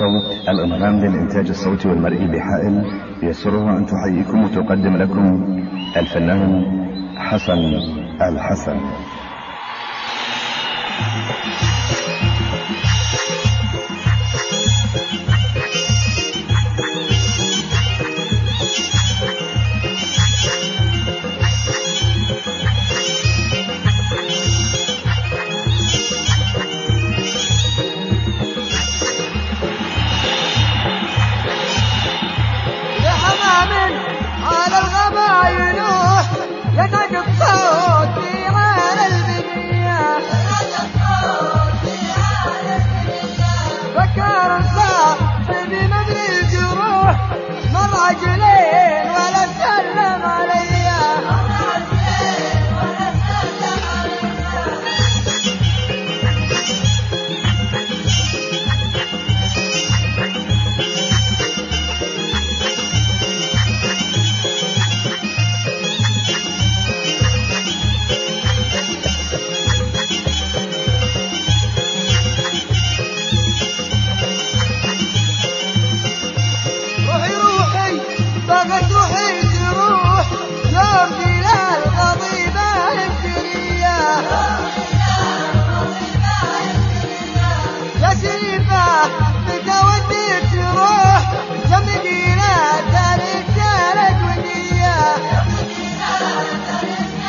صوت الإنغام للإنتاج الصوتي والمرئي بحائل يسرها أن تحييكم وتقدم لكم الفنان حسن الحسن.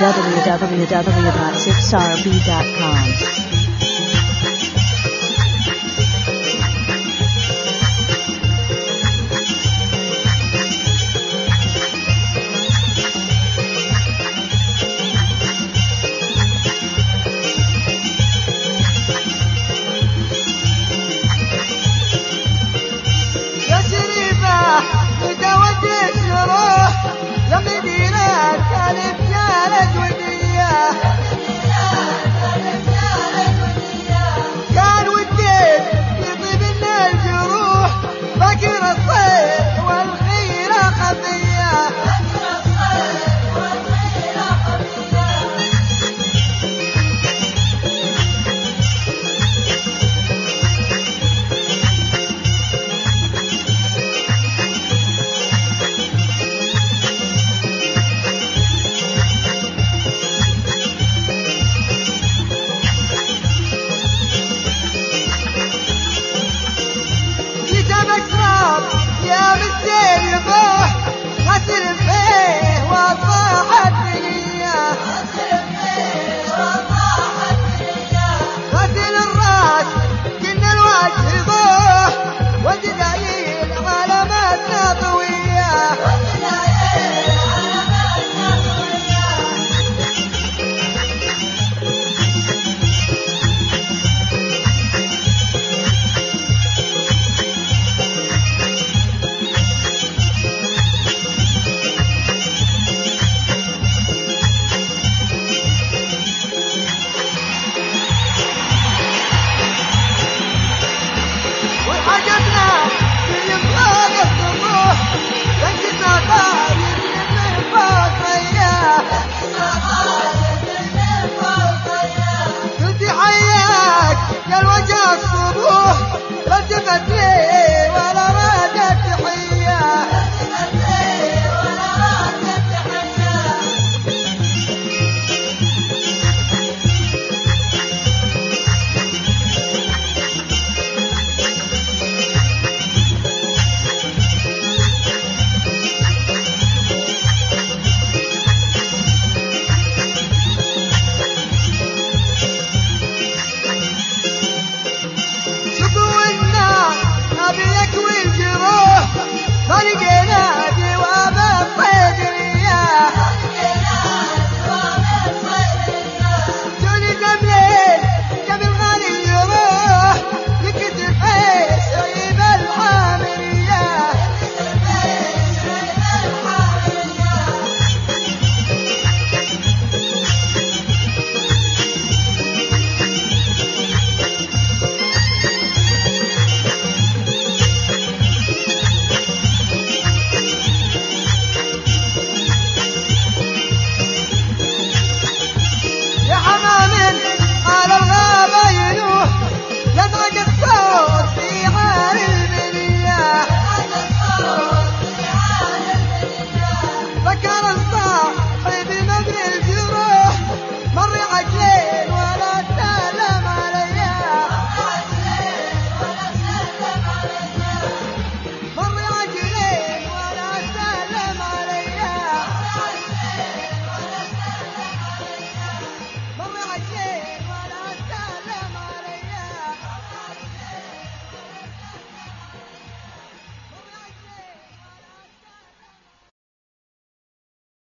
www.6rb.com. in your